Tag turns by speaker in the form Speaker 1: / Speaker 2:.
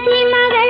Speaker 1: மதிமகள்